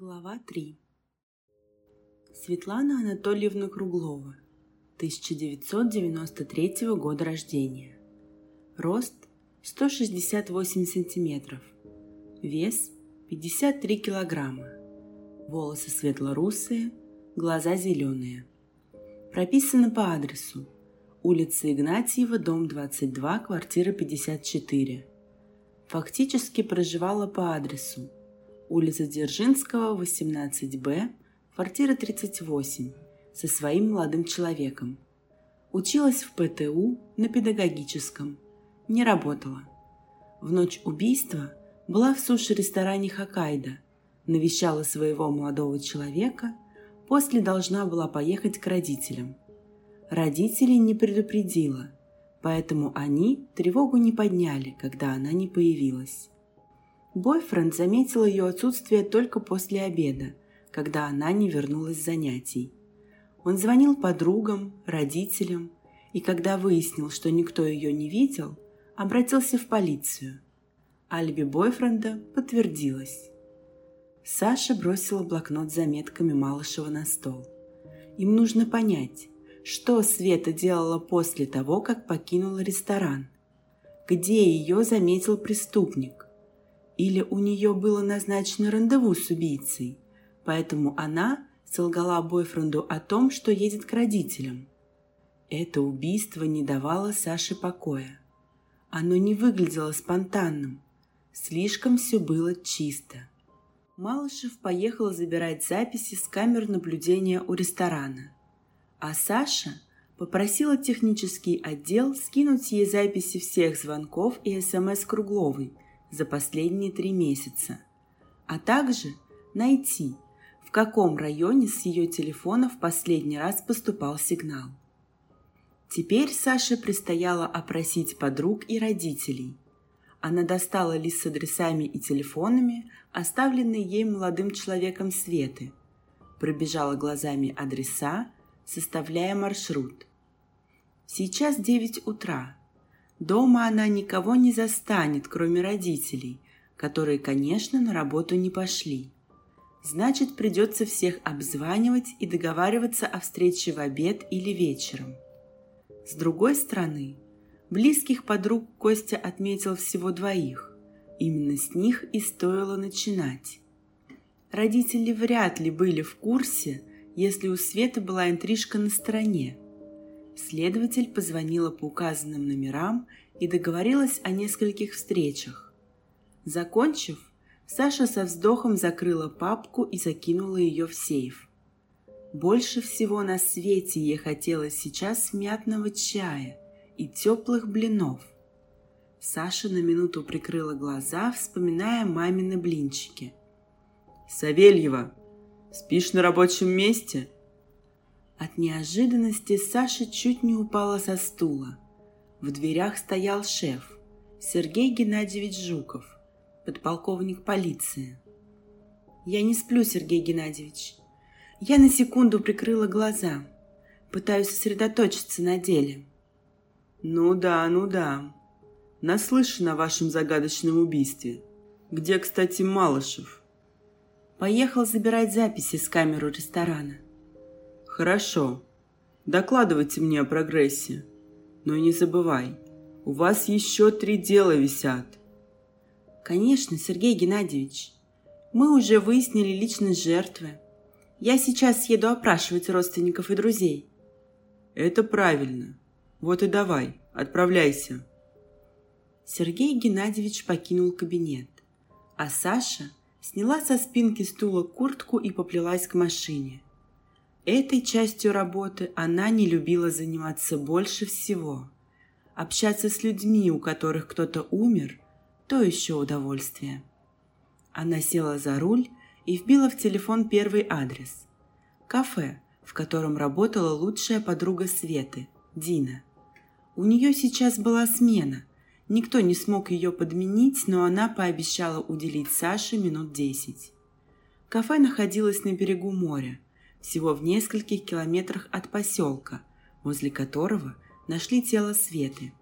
Глава 3 Светлана Анатольевна Круглова, 1993 года рождения. Рост 168 сантиметров. Вес 53 килограмма. Волосы светло-русые, глаза зеленые. Прописано по адресу. Улица Игнатьева, дом 22, квартира 54. Фактически проживала по адресу – улица Дзержинского, 18Б, квартира 38, со своим молодым человеком. Училась в ПТУ на педагогическом. Не работала. В ночь убийства была в суши-ресторане Хоккайдо, навещала своего молодого человека, после должна была поехать к родителям. Родителей не предупредила, поэтому они тревогу не подняли, когда она не появилась. Бойфренд заметил ее отсутствие только после обеда, когда она не вернулась с занятий. Он звонил подругам, родителям, и когда выяснил, что никто ее не видел, обратился в полицию. Алиби бойфренда подтвердилось. Саша бросила блокнот с заметками Малышева на стол. Им нужно понять, что Света делала после того, как покинула ресторан. Где ее заметил преступник? Или у нее было назначено рандеву с убийцей, поэтому она солгала бойфренду о том, что едет к родителям. Это убийство не давало Саше покоя. Оно не выглядело спонтанным. Слишком все было чисто. Малышев поехал забирать записи с камер наблюдения у ресторана. А Саша попросила технический отдел скинуть ей записи всех звонков и СМС Кругловой – за последние три месяца, а также найти, в каком районе с ее телефона в последний раз поступал сигнал. Теперь Саше предстояло опросить подруг и родителей. Она достала лист с адресами и телефонами, оставленные ей молодым человеком Светы, пробежала глазами адреса, составляя маршрут. Сейчас 9 утра – Дома она никого не застанет, кроме родителей, которые, конечно, на работу не пошли. Значит, придется всех обзванивать и договариваться о встрече в обед или вечером. С другой стороны, близких подруг Костя отметил всего двоих. Именно с них и стоило начинать. Родители вряд ли были в курсе, если у Светы была интрижка на стороне – Следователь позвонила по указанным номерам и договорилась о нескольких встречах. Закончив, Саша со вздохом закрыла папку и закинула ее в сейф. Больше всего на свете ей хотелось сейчас мятного чая и теплых блинов. Саша на минуту прикрыла глаза, вспоминая мамины блинчики. «Савельева, спишь на рабочем месте?» От неожиданности Саша чуть не упала со стула. В дверях стоял шеф, Сергей Геннадьевич Жуков, подполковник полиции. «Я не сплю, Сергей Геннадьевич. Я на секунду прикрыла глаза. Пытаюсь сосредоточиться на деле». «Ну да, ну да. Наслышан о вашем загадочном убийстве. Где, кстати, Малышев?» «Поехал забирать записи с камеры ресторана». Хорошо. Докладывайте мне о прогрессе. Но не забывай, у вас еще три дела висят. Конечно, Сергей Геннадьевич. Мы уже выяснили личность жертвы. Я сейчас еду опрашивать родственников и друзей. Это правильно. Вот и давай, отправляйся. Сергей Геннадьевич покинул кабинет, а Саша сняла со спинки стула куртку и поплелась к машине – Этой частью работы она не любила заниматься больше всего. Общаться с людьми, у которых кто-то умер, то еще удовольствие. Она села за руль и вбила в телефон первый адрес. Кафе, в котором работала лучшая подруга Светы, Дина. У нее сейчас была смена. Никто не смог ее подменить, но она пообещала уделить Саше минут десять. Кафе находилось на берегу моря – всего в нескольких километрах от поселка, возле которого нашли тело Светы.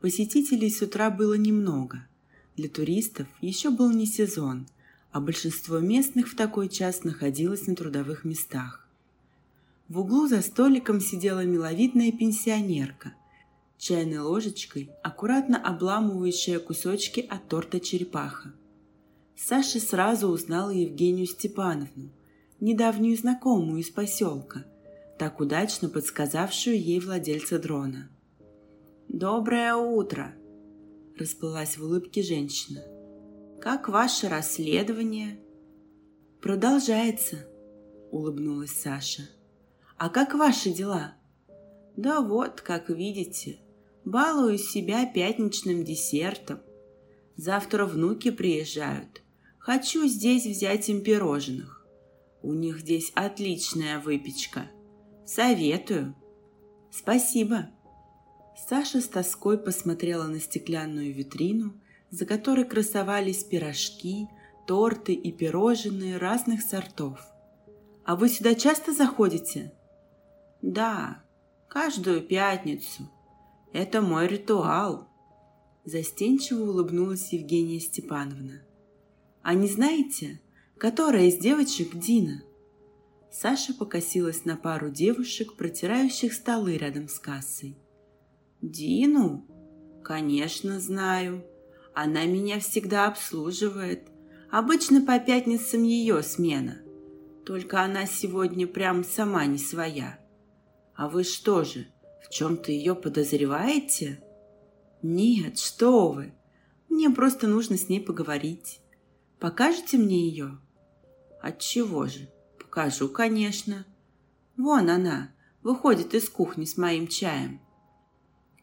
Посетителей с утра было немного. Для туристов еще был не сезон, а большинство местных в такой час находилось на трудовых местах. В углу за столиком сидела миловидная пенсионерка, чайной ложечкой, аккуратно обламывающая кусочки от торта черепаха. Саша сразу узнала Евгению Степановну, недавнюю знакомую из поселка, так удачно подсказавшую ей владельца дрона. «Доброе утро!» – расплылась в улыбке женщина. «Как ваше расследование?» «Продолжается», – улыбнулась Саша. А как ваши дела? Да вот, как видите, балую себя пятничным десертом. Завтра внуки приезжают. Хочу здесь взять им пирожных. У них здесь отличная выпечка. Советую. Спасибо. Саша с тоской посмотрела на стеклянную витрину, за которой красовались пирожки, торты и пирожные разных сортов. «А вы сюда часто заходите?» Да, каждую пятницу. Это мой ритуал. Застенчиво улыбнулась Евгения Степановна. А не знаете, которая из девочек Дина? Саша покосилась на пару девушек, протирающих столы рядом с кассой. «Дину? Конечно, знаю. Она меня всегда обслуживает. Обычно по пятницам ее смена. Только она сегодня прям сама не своя. А вы что же, в чем-то ее подозреваете? Нет, что вы. Мне просто нужно с ней поговорить. Покажете мне ее? Отчего же? Покажу, конечно. Вон она, выходит из кухни с моим чаем.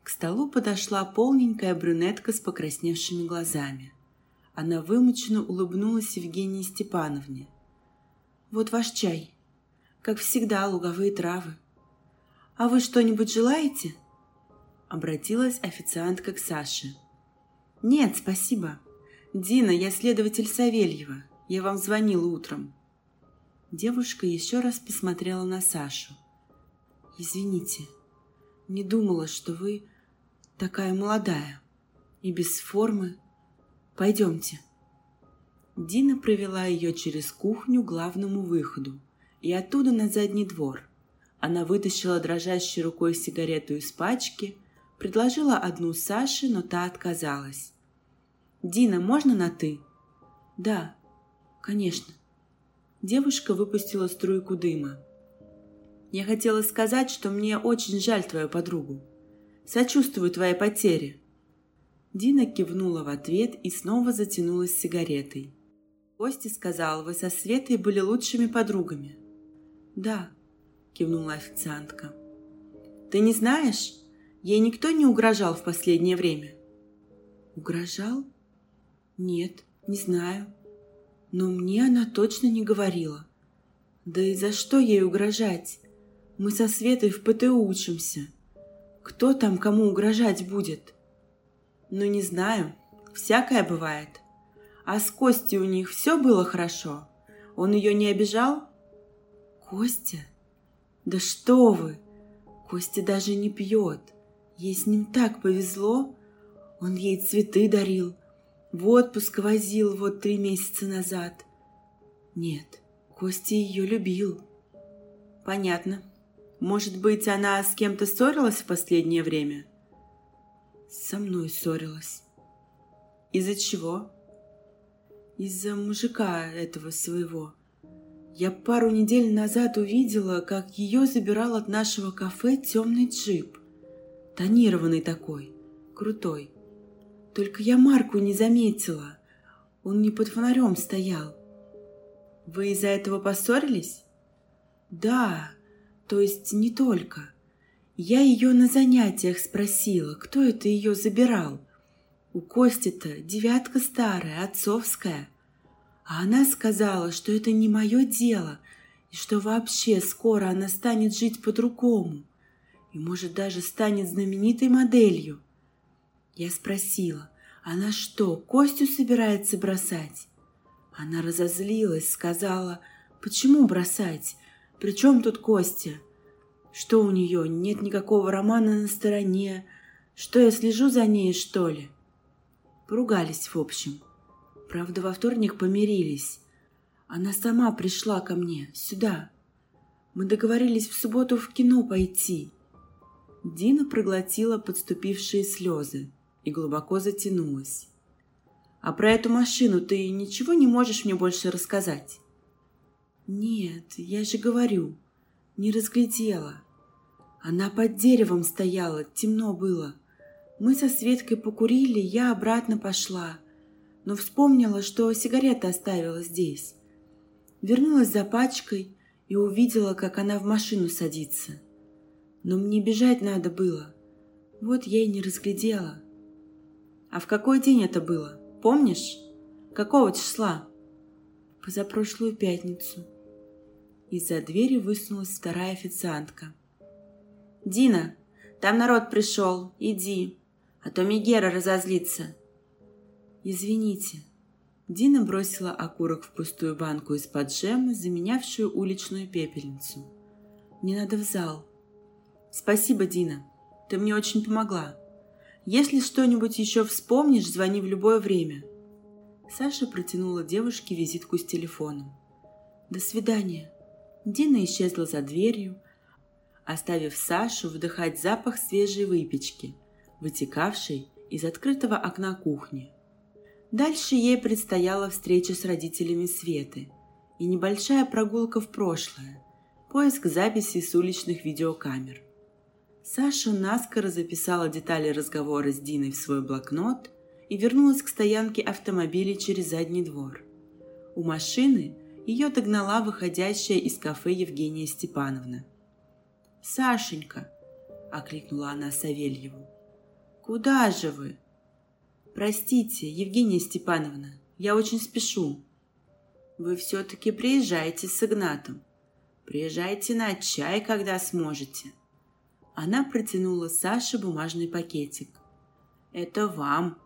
К столу подошла полненькая брюнетка с покрасневшими глазами. Она вымученно улыбнулась Евгении Степановне. «Вот ваш чай. Как всегда, луговые травы. «А вы что-нибудь желаете?» Обратилась официантка к Саше. «Нет, спасибо. Дина, я следователь Савельева. Я вам звонила утром». Девушка еще раз посмотрела на Сашу. «Извините, не думала, что вы такая молодая и без формы. Пойдемте». Дина провела ее через кухню к главному выходу и оттуда на задний двор. Она вытащила дрожащей рукой сигарету из пачки, предложила одну Саше, но та отказалась. «Дина, можно на «ты»?» «Да, конечно». Девушка выпустила струйку дыма. «Я хотела сказать, что мне очень жаль твою подругу. Сочувствую твоей потере». Дина кивнула в ответ и снова затянулась сигаретой. Костя сказал, вы со Светой были лучшими подругами. Да, кивнула официантка. Ты не знаешь? Ей никто не угрожал в последнее время. Угрожал? Нет, не знаю. Но мне она точно не говорила. Да и за что ей угрожать? Мы со Светой в ПТУ учимся. Кто там кому угрожать будет? Ну, не знаю. Всякое бывает. А с Костей у них все было хорошо? Он ее не обижал? Костя? Да что вы! Костя даже не пьет. Ей с ним так повезло. Он ей цветы дарил, в отпуск возил вот три месяца назад. Нет, Костя ее любил. Понятно. Может быть, она с кем-то ссорилась в последнее время? Со мной ссорилась. Из-за чего? Из-за мужика этого своего. Я пару недель назад увидела, как ее забирал от нашего кафе темный джип. Тонированный такой, крутой. Только я Марку не заметила. Он не под фонарем стоял. Вы из-за этого поссорились? Да, то есть не только. Я ее на занятиях спросила, кто это ее забирал. У Кости-то девятка старая, отцовская – а она сказала, что это не мое дело, и что вообще скоро она станет жить по-другому, и, может, даже станет знаменитой моделью. Я спросила, она что, Костю собирается бросать? Она разозлилась, сказала, почему бросать? При чем тут Костя? Что у нее, нет никакого романа на стороне? Что я слежу за ней, что ли? Поругались, в общем. Правда, во вторник помирились. Она сама пришла ко мне, сюда. Мы договорились в субботу в кино пойти. Дина проглотила подступившие слезы и глубоко затянулась. «А про эту машину ты ничего не можешь мне больше рассказать?» «Нет, я же говорю, не разглядела. Она под деревом стояла, темно было. Мы со Светкой покурили, я обратно пошла, но вспомнила, что сигареты оставила здесь. Вернулась за пачкой и увидела, как она в машину садится. Но мне бежать надо было. Вот я и не разглядела. А в какой день это было? Помнишь? Какого числа? Позапрошлую пятницу. Из-за двери высунулась вторая официантка. «Дина, там народ пришел, иди, а то Мегера разозлится». «Извините». Дина бросила окурок в пустую банку из-под джема, заменявшую уличную пепельницу. «Мне надо в зал». «Спасибо, Дина. Ты мне очень помогла. Если что-нибудь еще вспомнишь, звони в любое время». Саша протянула девушке визитку с телефоном. «До свидания». Дина исчезла за дверью, оставив Сашу вдыхать запах свежей выпечки, вытекавшей из открытого окна кухни. Дальше ей предстояла встреча с родителями Светы и небольшая прогулка в прошлое, поиск записей с уличных видеокамер. Саша наскоро записала детали разговора с Диной в свой блокнот и вернулась к стоянке автомобилей через задний двор. У машины ее догнала выходящая из кафе Евгения Степановна. «Сашенька!» – окликнула она Савельеву. «Куда же вы?» «Простите, Евгения Степановна, я очень спешу». «Вы все-таки приезжайте с Игнатом. Приезжайте на чай, когда сможете». Она протянула Саше бумажный пакетик. «Это вам».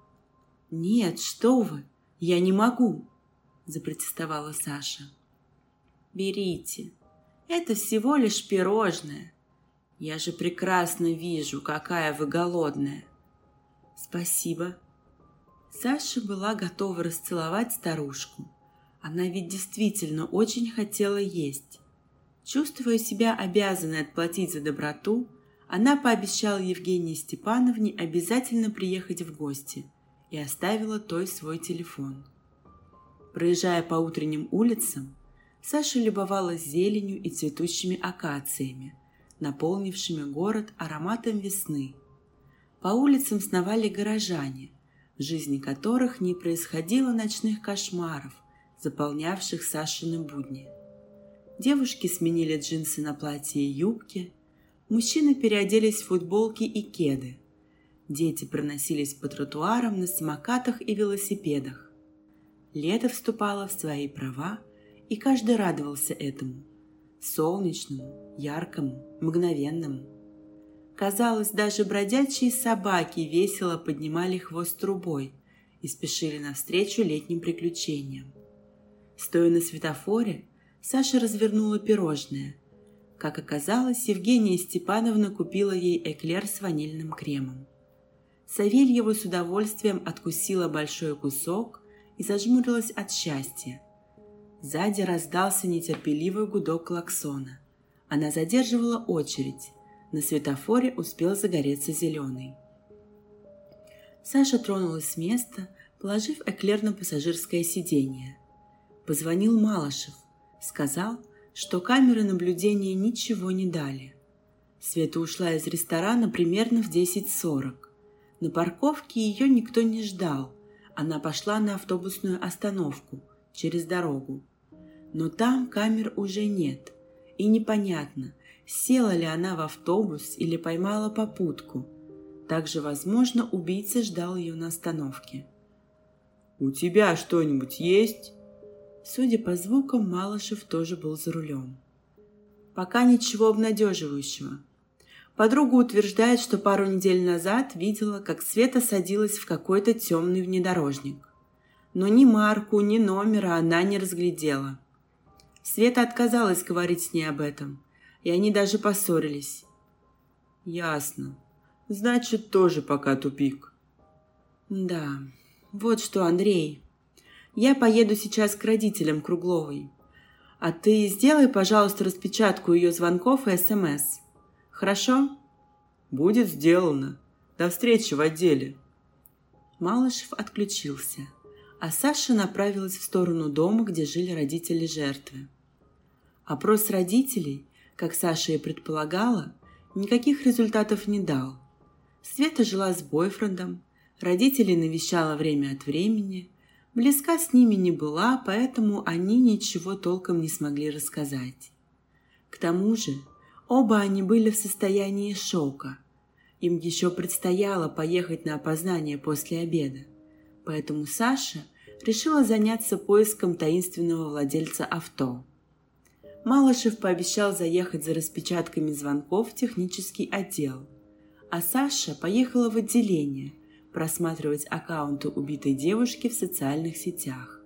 «Нет, что вы, я не могу», – запротестовала Саша. «Берите. Это всего лишь пирожное. Я же прекрасно вижу, какая вы голодная». «Спасибо». Саша была готова расцеловать старушку. Она ведь действительно очень хотела есть. Чувствуя себя обязанной отплатить за доброту, она пообещала Евгении Степановне обязательно приехать в гости и оставила той свой телефон. Проезжая по утренним улицам, Саша любовалась зеленью и цветущими акациями, наполнившими город ароматом весны. По улицам сновали горожане, в жизни которых не происходило ночных кошмаров, заполнявших Сашины будни. Девушки сменили джинсы на платье и юбки, мужчины переоделись в футболки и кеды. Дети проносились по тротуарам на самокатах и велосипедах. Лето вступало в свои права, и каждый радовался этому. Солнечному, яркому, мгновенному. Казалось, даже бродячие собаки весело поднимали хвост трубой и спешили навстречу летним приключениям. Стоя на светофоре, Саша развернула пирожное. Как оказалось, Евгения Степановна купила ей эклер с ванильным кремом. Савельева с удовольствием откусила большой кусок, и зажмурилась от счастья. Сзади раздался нетерпеливый гудок клаксона. Она задерживала очередь. На светофоре успел загореться зеленый. Саша тронулась с места, положив эклер на пассажирское сиденье. Позвонил Малышев. Сказал, что камеры наблюдения ничего не дали. Света ушла из ресторана примерно в 10.40. На парковке ее никто не ждал – она пошла на автобусную остановку через дорогу. Но там камер уже нет, и непонятно, села ли она в автобус или поймала попутку. Также, возможно, убийца ждал ее на остановке. «У тебя что-нибудь есть?» Судя по звукам, Малышев тоже был за рулем. Пока ничего обнадеживающего. Подруга утверждает, что пару недель назад видела, как Света садилась в какой-то темный внедорожник. Но ни марку, ни номера она не разглядела. Света отказалась говорить с ней об этом, и они даже поссорились. «Ясно. Значит, тоже пока тупик». «Да. Вот что, Андрей. Я поеду сейчас к родителям Кругловой. А ты сделай, пожалуйста, распечатку ее звонков и СМС. Хорошо? Будет сделано. До встречи в отделе. Малышев отключился, а Саша направилась в сторону дома, где жили родители жертвы. Опрос родителей, как Саша и предполагала, никаких результатов не дал. Света жила с бойфрендом, родителей навещала время от времени, близка с ними не была, поэтому они ничего толком не смогли рассказать. К тому же оба они были в состоянии шока. Им еще предстояло поехать на опознание после обеда, поэтому Саша решила заняться поиском таинственного владельца авто – Малышев пообещал заехать за распечатками звонков в технический отдел, а Саша поехала в отделение просматривать аккаунты убитой девушки в социальных сетях.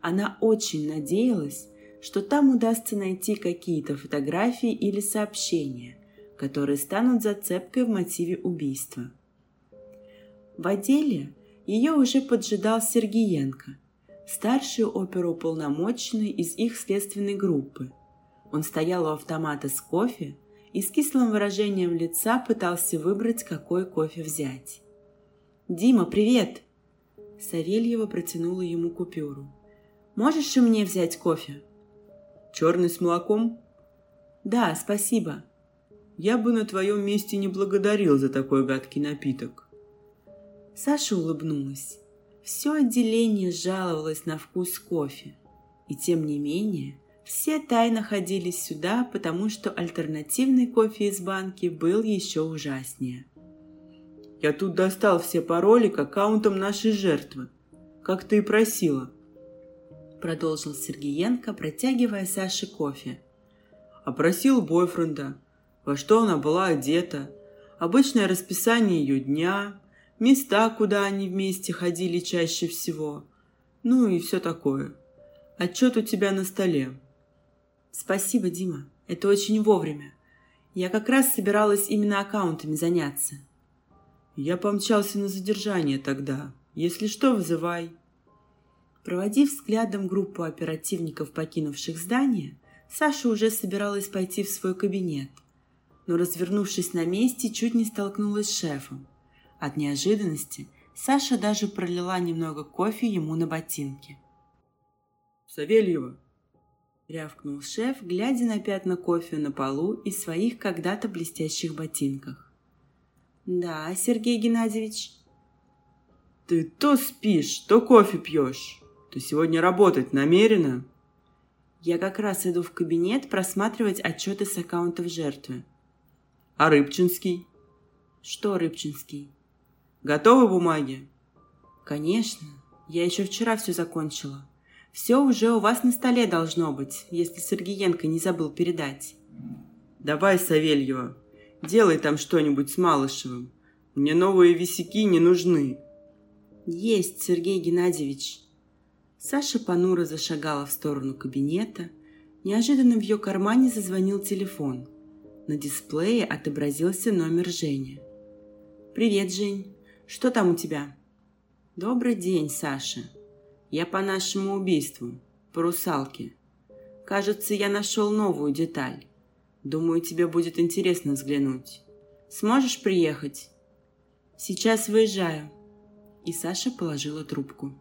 Она очень надеялась, что там удастся найти какие-то фотографии или сообщения, которые станут зацепкой в мотиве убийства. В отделе ее уже поджидал Сергеенко, старший оперуполномоченный из их следственной группы – он стоял у автомата с кофе и с кислым выражением лица пытался выбрать, какой кофе взять. «Дима, привет!» Савельева протянула ему купюру. «Можешь и мне взять кофе?» «Черный с молоком?» «Да, спасибо». «Я бы на твоем месте не благодарил за такой гадкий напиток». Саша улыбнулась. Все отделение жаловалось на вкус кофе. И тем не менее, все тайно ходили сюда, потому что альтернативный кофе из банки был еще ужаснее. «Я тут достал все пароли к аккаунтам нашей жертвы, как ты и просила», продолжил Сергеенко, протягивая Саше кофе. Опросил бойфренда, во что она была одета, обычное расписание ее дня, места, куда они вместе ходили чаще всего, ну и все такое. Отчет у тебя на столе. Спасибо, Дима. Это очень вовремя. Я как раз собиралась именно аккаунтами заняться. Я помчался на задержание тогда. Если что, вызывай. Проводив взглядом группу оперативников, покинувших здание, Саша уже собиралась пойти в свой кабинет, но, развернувшись на месте, чуть не столкнулась с шефом. От неожиданности Саша даже пролила немного кофе ему на ботинки. «Савельева, — рявкнул шеф, глядя на пятна кофе на полу и своих когда-то блестящих ботинках. «Да, Сергей Геннадьевич». «Ты то спишь, то кофе пьешь. Ты сегодня работать намерена?» «Я как раз иду в кабинет просматривать отчеты с аккаунтов жертвы». «А Рыбчинский?» «Что Рыбчинский?» «Готовы бумаги?» «Конечно. Я еще вчера все закончила. Все уже у вас на столе должно быть, если Сергеенко не забыл передать. Давай, Савельева, делай там что-нибудь с Малышевым. Мне новые висяки не нужны. Есть, Сергей Геннадьевич. Саша понуро зашагала в сторону кабинета. Неожиданно в ее кармане зазвонил телефон. На дисплее отобразился номер Жени. «Привет, Жень. Что там у тебя?» «Добрый день, Саша», я по нашему убийству, по русалке. Кажется, я нашел новую деталь. Думаю, тебе будет интересно взглянуть. Сможешь приехать? Сейчас выезжаю. И Саша положила трубку.